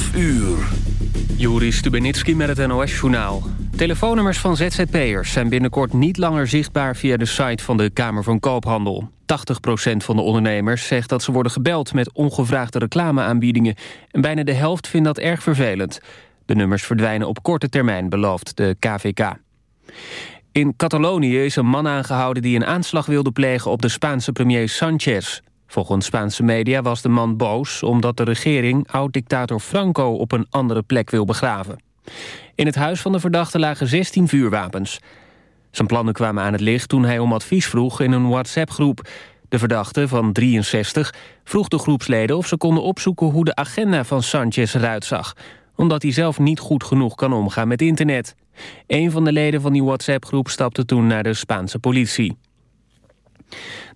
12 uur. Stubenitski met het NOS-journaal. Telefoonnummers van ZZP'ers zijn binnenkort niet langer zichtbaar... via de site van de Kamer van Koophandel. 80% van de ondernemers zegt dat ze worden gebeld... met ongevraagde reclameaanbiedingen. En bijna de helft vindt dat erg vervelend. De nummers verdwijnen op korte termijn, belooft de KVK. In Catalonië is een man aangehouden die een aanslag wilde plegen... op de Spaanse premier Sanchez. Volgens Spaanse media was de man boos omdat de regering oud-dictator Franco op een andere plek wil begraven. In het huis van de verdachte lagen 16 vuurwapens. Zijn plannen kwamen aan het licht toen hij om advies vroeg in een WhatsApp-groep. De verdachte van 63 vroeg de groepsleden of ze konden opzoeken hoe de agenda van Sanchez eruit zag omdat hij zelf niet goed genoeg kan omgaan met internet. Een van de leden van die WhatsApp-groep stapte toen naar de Spaanse politie.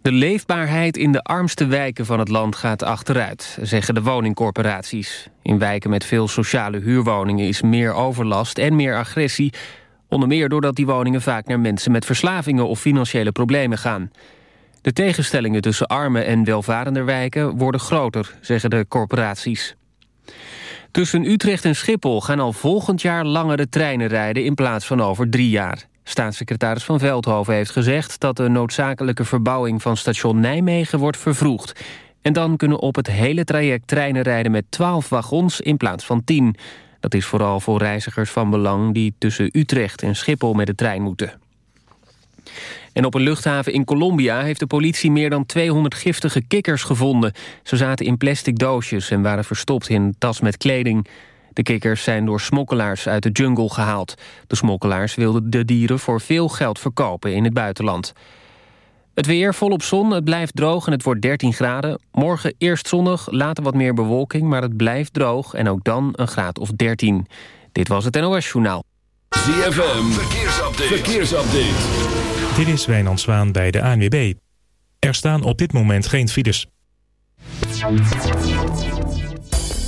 De leefbaarheid in de armste wijken van het land gaat achteruit, zeggen de woningcorporaties. In wijken met veel sociale huurwoningen is meer overlast en meer agressie... onder meer doordat die woningen vaak naar mensen met verslavingen of financiële problemen gaan. De tegenstellingen tussen arme en welvarende wijken worden groter, zeggen de corporaties. Tussen Utrecht en Schiphol gaan al volgend jaar langere treinen rijden in plaats van over drie jaar. Staatssecretaris Van Veldhoven heeft gezegd dat de noodzakelijke verbouwing van station Nijmegen wordt vervroegd. En dan kunnen op het hele traject treinen rijden met 12 wagons in plaats van 10. Dat is vooral voor reizigers van belang die tussen Utrecht en Schiphol met de trein moeten. En op een luchthaven in Colombia heeft de politie meer dan 200 giftige kikkers gevonden. Ze zaten in plastic doosjes en waren verstopt in tas met kleding. De kikkers zijn door smokkelaars uit de jungle gehaald. De smokkelaars wilden de dieren voor veel geld verkopen in het buitenland. Het weer volop zon, het blijft droog en het wordt 13 graden. Morgen eerst zonnig, later wat meer bewolking, maar het blijft droog... en ook dan een graad of 13. Dit was het NOS Journaal. ZFM, verkeersupdate. verkeersupdate. Dit is Wijnand Zwaan bij de ANWB. Er staan op dit moment geen files.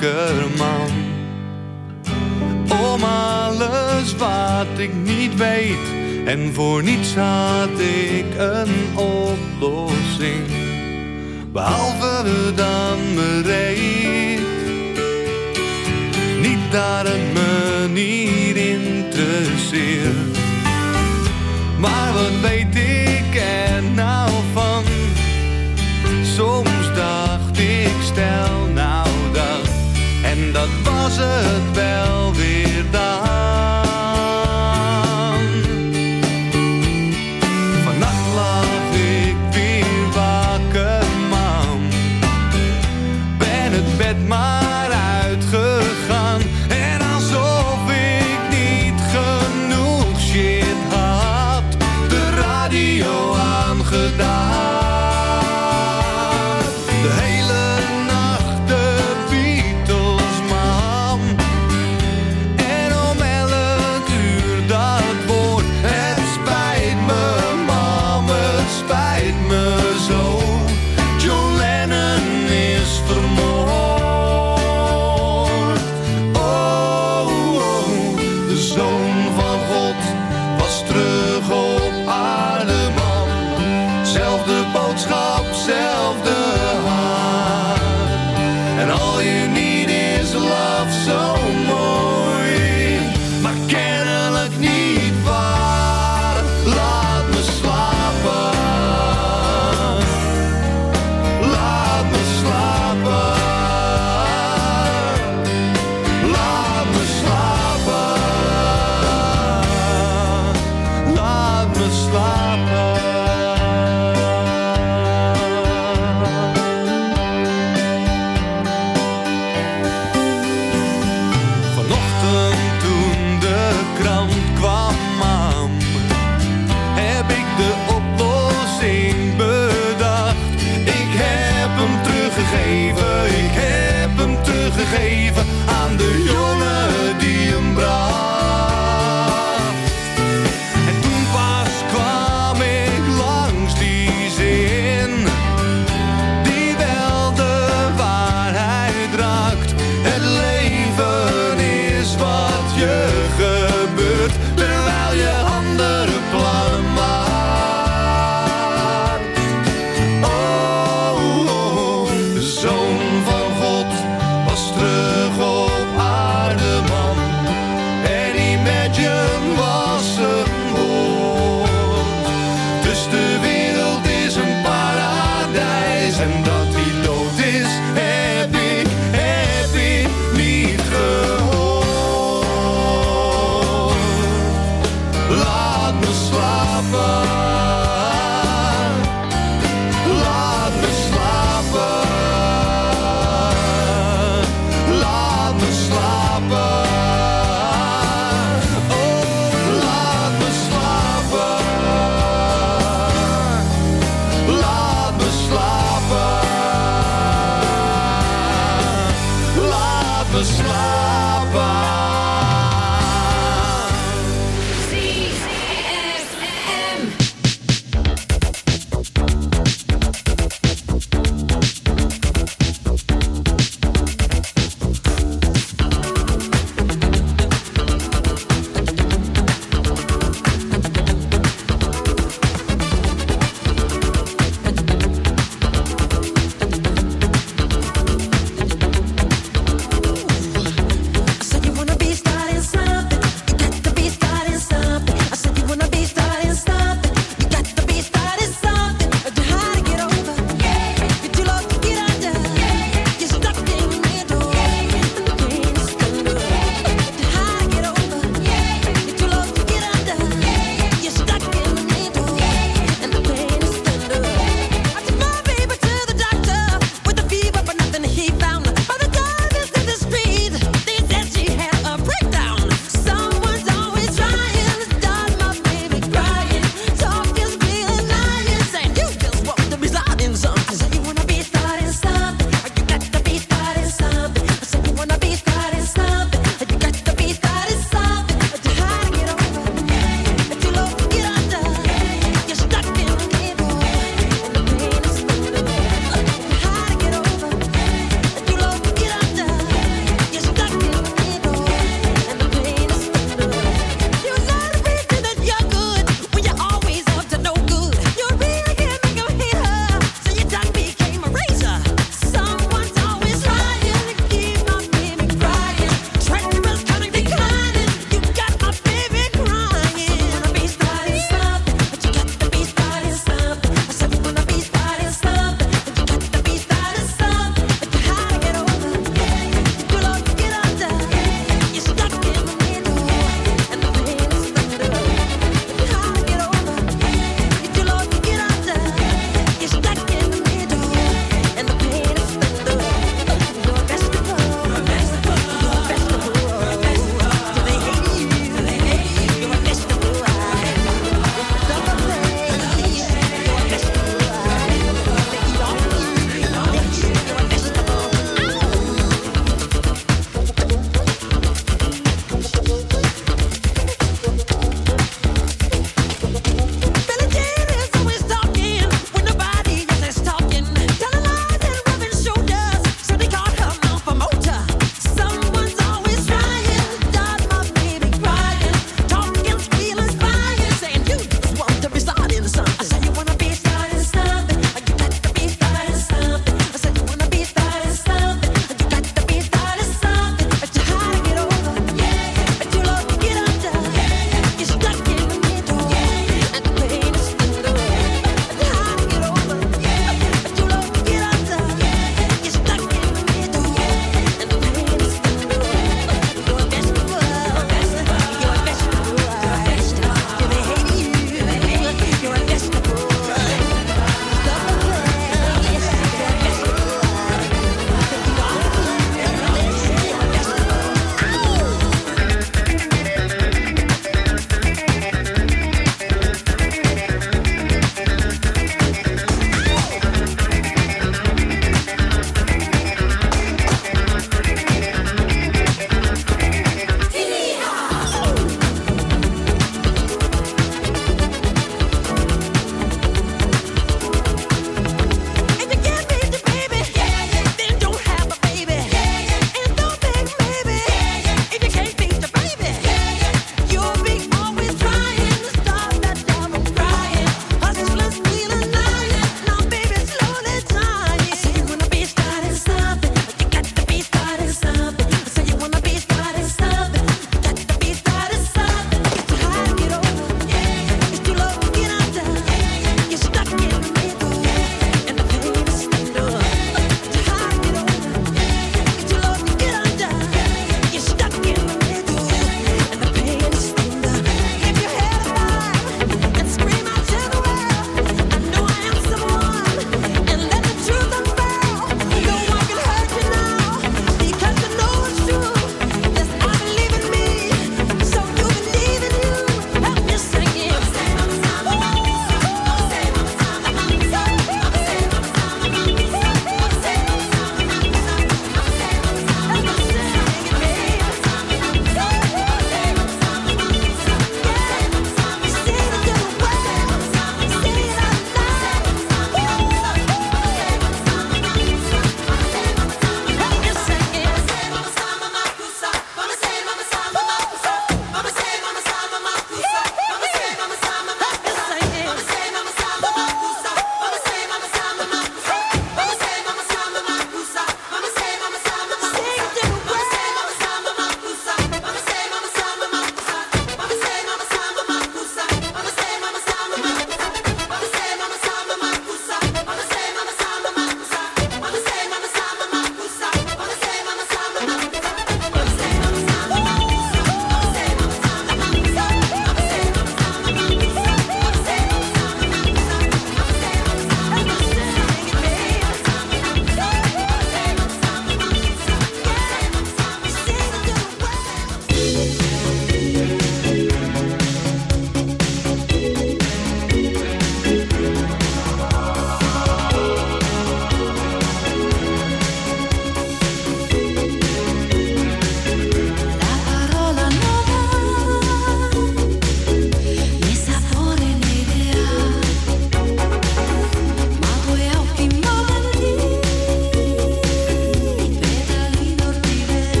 linkerman. Om alles wat ik niet weet en voor niets had ik een oplossing. Behalve dan bereid, niet daar een manier interesseert. Maar wat weet ik er nou van? Soms dacht ik stel dat was het wel.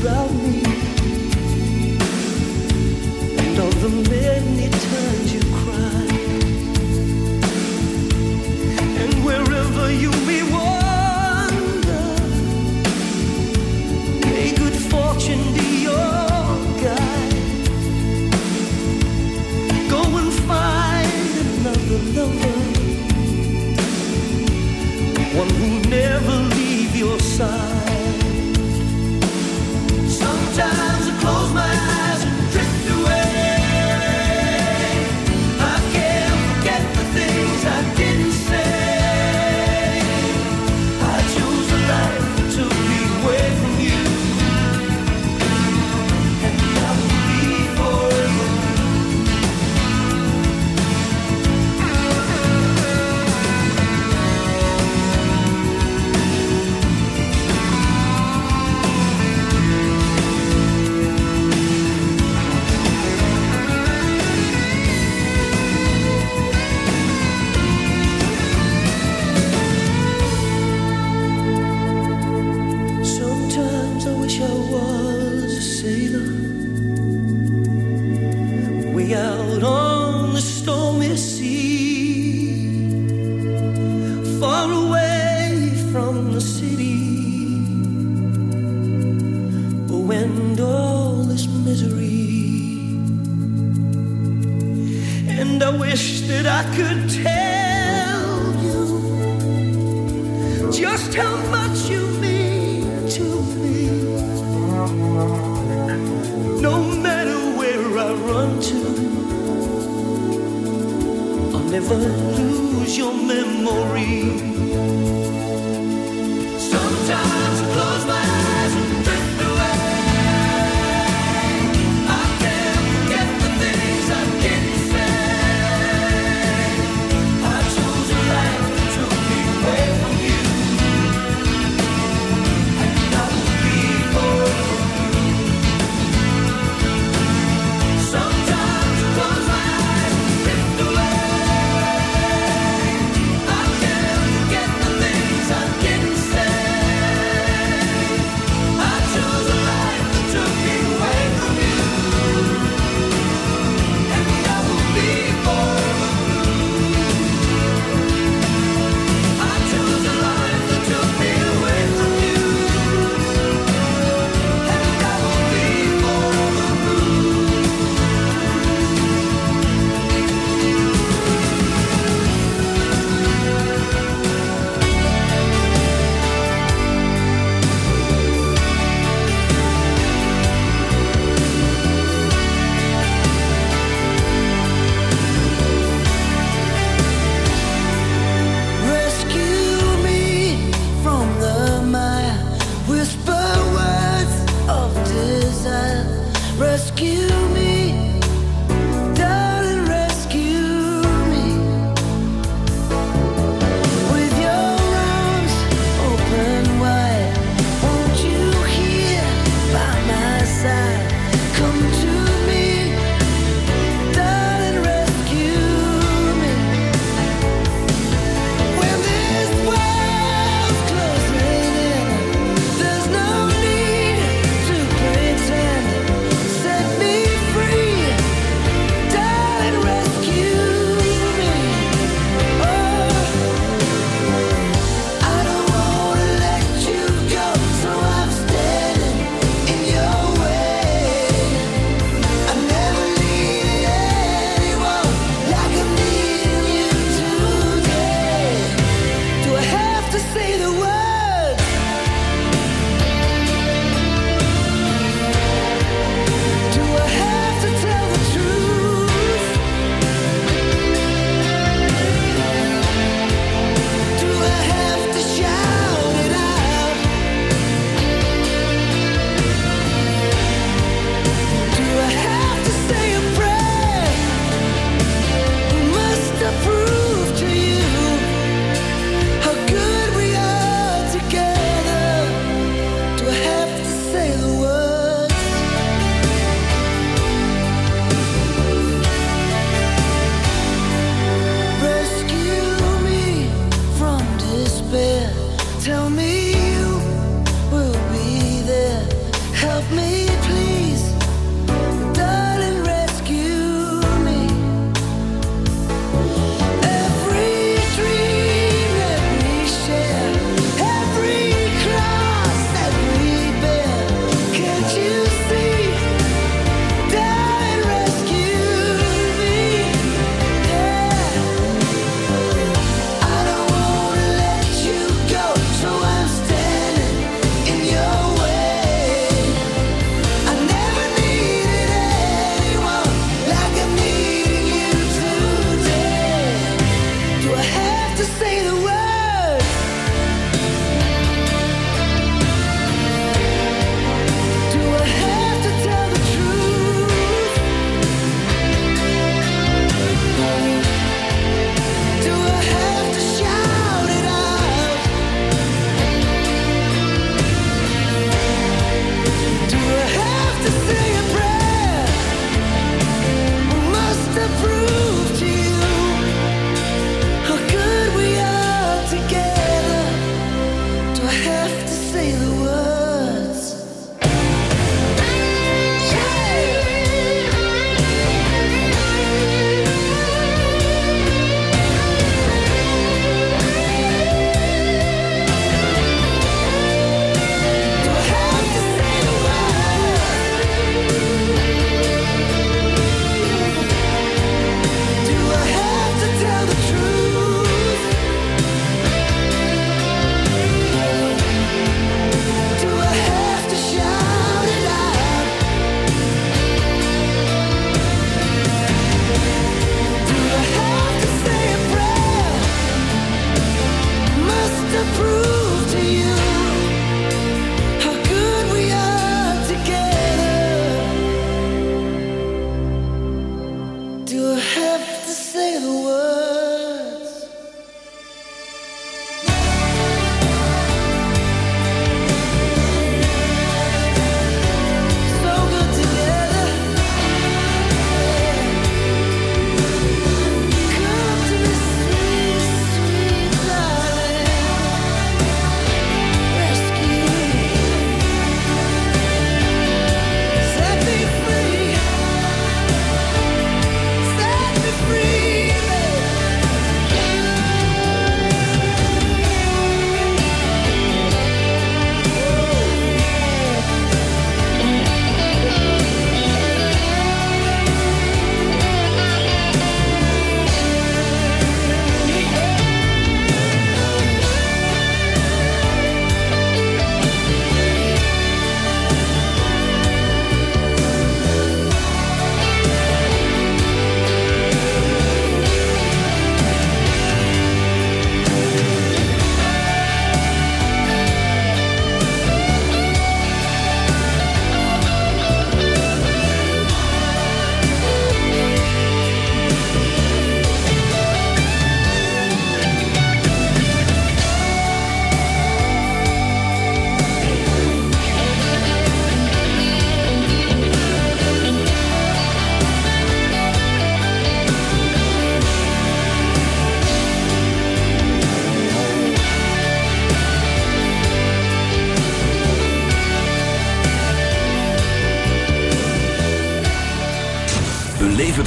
about me. And all the many times you cried and wherever you may wander may good fortune be Lover, one who never leave your side time.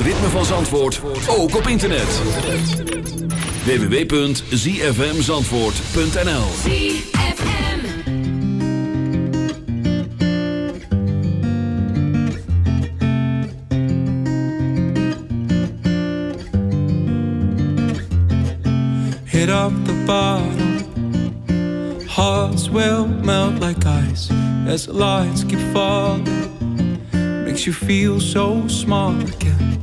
Ritme van Zandvoort ook op internet. www.zfmzandvoort.nl hit up the bottom. Hearts will melt like ice as the lights keep falling. Makes you feel so small again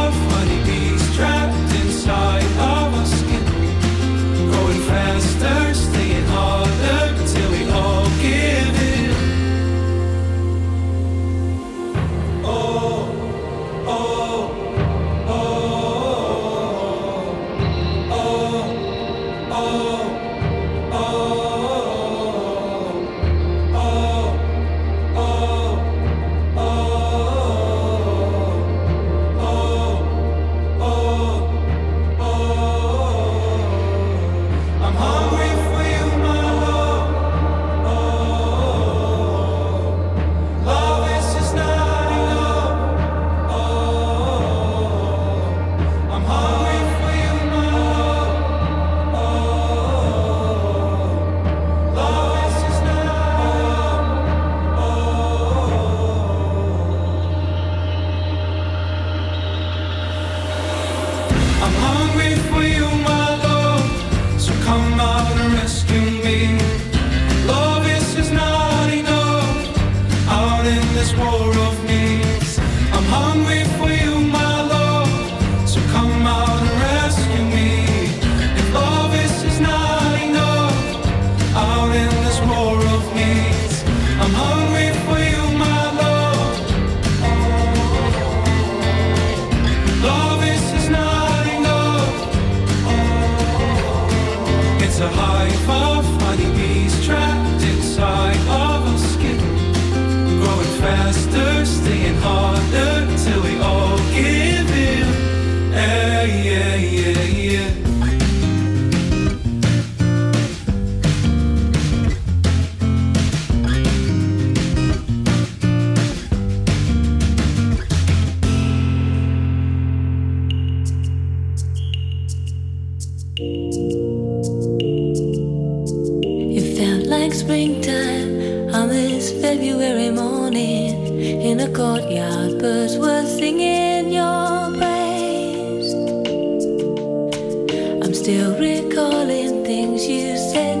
Morning in a courtyard. Birds were singing your praise. I'm still recalling things you said